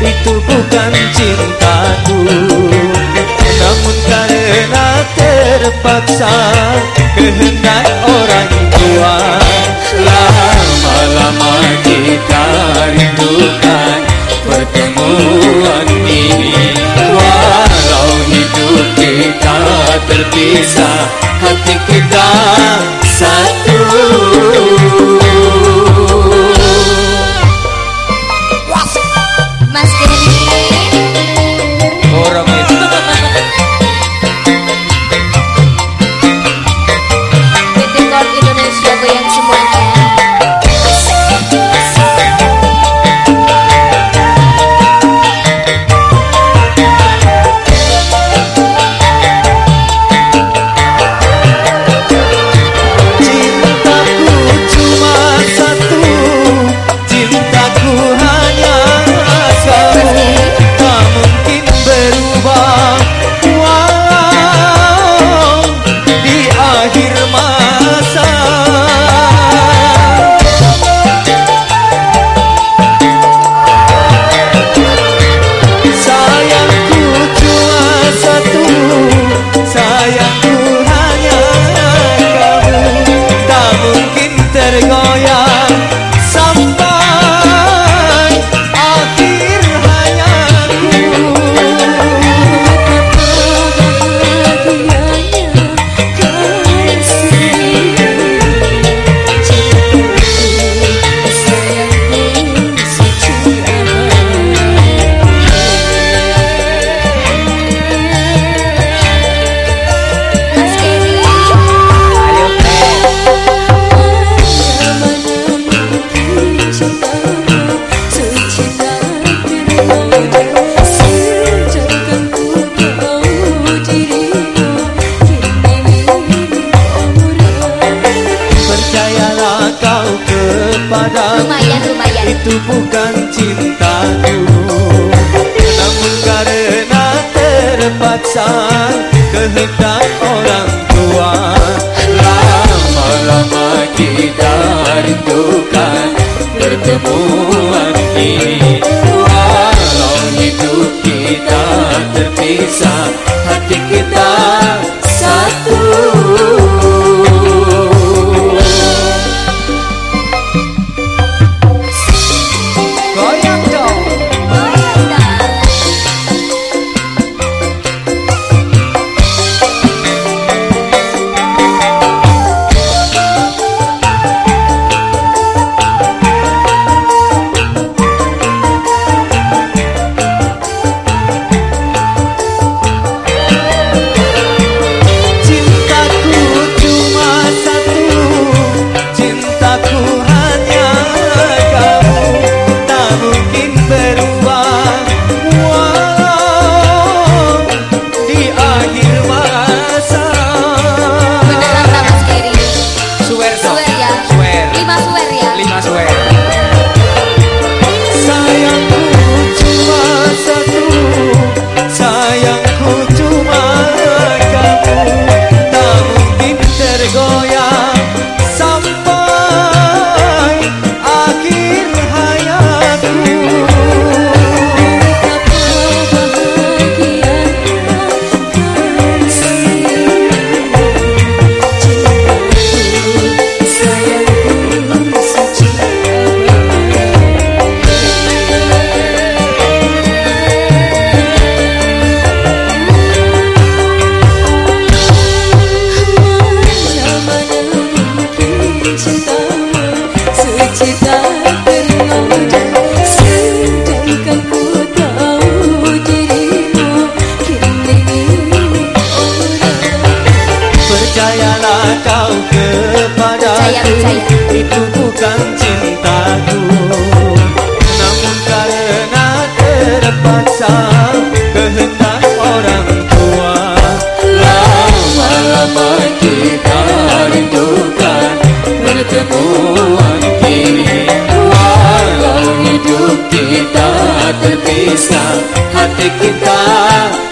bukan cintaku. Namun karena terpaksa kehendak orang tua. Lama-lama kita rindukan pertemuan ini. Walau hidup kita terpisah Hati kita satu itu bukan cintaku Namun karena terpaksa kehendak orang tua Lama-lama kita rindukan pertemuan ini. Walau hidup kita terpisah Hati kita itu kita